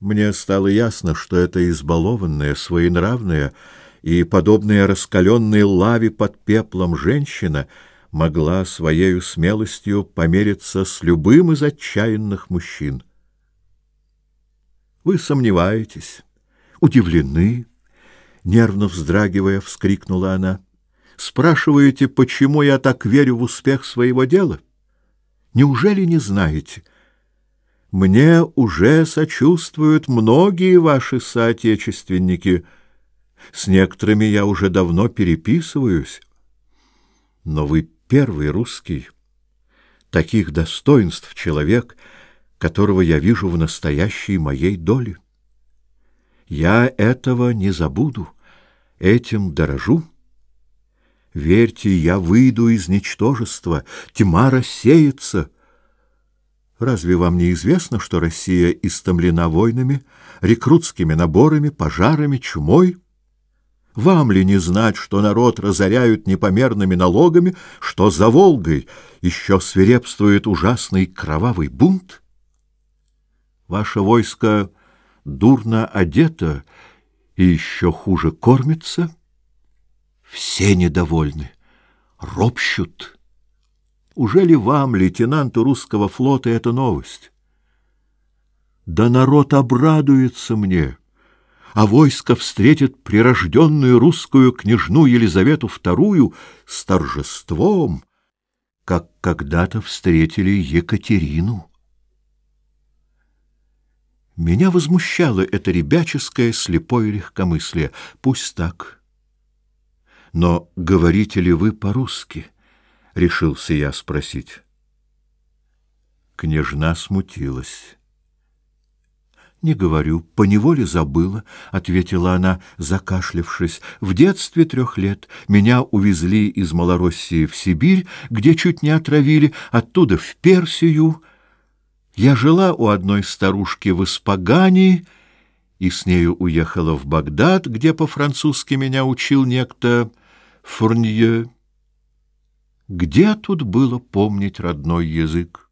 Мне стало ясно, что это избалованная, своенравная и подобная раскаленной лаве под пеплом женщина могла своей смелостью помериться с любым из отчаянных мужчин. Вы сомневаетесь, удивлены, нервно вздрагивая, вскрикнула она. Спрашиваете, почему я так верю в успех своего дела? Неужели не знаете? — мне уже сочувствуют многие ваши соотечественники. С некоторыми я уже давно переписываюсь. Но вы первый русский, таких достоинств человек, которого я вижу в настоящей моей доле. Я этого не забуду, этим дорожу. Верьте, я выйду из ничтожества, тьма рассеется — Разве вам не известно, что Россия истомлена войнами, рекрутскими наборами, пожарами, чумой? Вам ли не знать, что народ разоряют непомерными налогами, что за Волгой еще свирепствует ужасный кровавый бунт? Ваше войско дурно одето и еще хуже кормится? Все недовольны, ропщут. Уже ли вам, лейтенанту русского флота, эта новость? Да народ обрадуется мне, а войско встретит прирожденную русскую княжну Елизавету II с торжеством, как когда-то встретили Екатерину. Меня возмущало это ребяческое слепое легкомыслие. Пусть так. Но говорите ли вы по-русски? —— решился я спросить. Княжна смутилась. «Не говорю, поневоле забыла», — ответила она, закашлявшись. «В детстве трех лет меня увезли из Малороссии в Сибирь, где чуть не отравили, оттуда в Персию. Я жила у одной старушки в Испагании и с нею уехала в Багдад, где по-французски меня учил некто Фурнье». Где тут было помнить родной язык?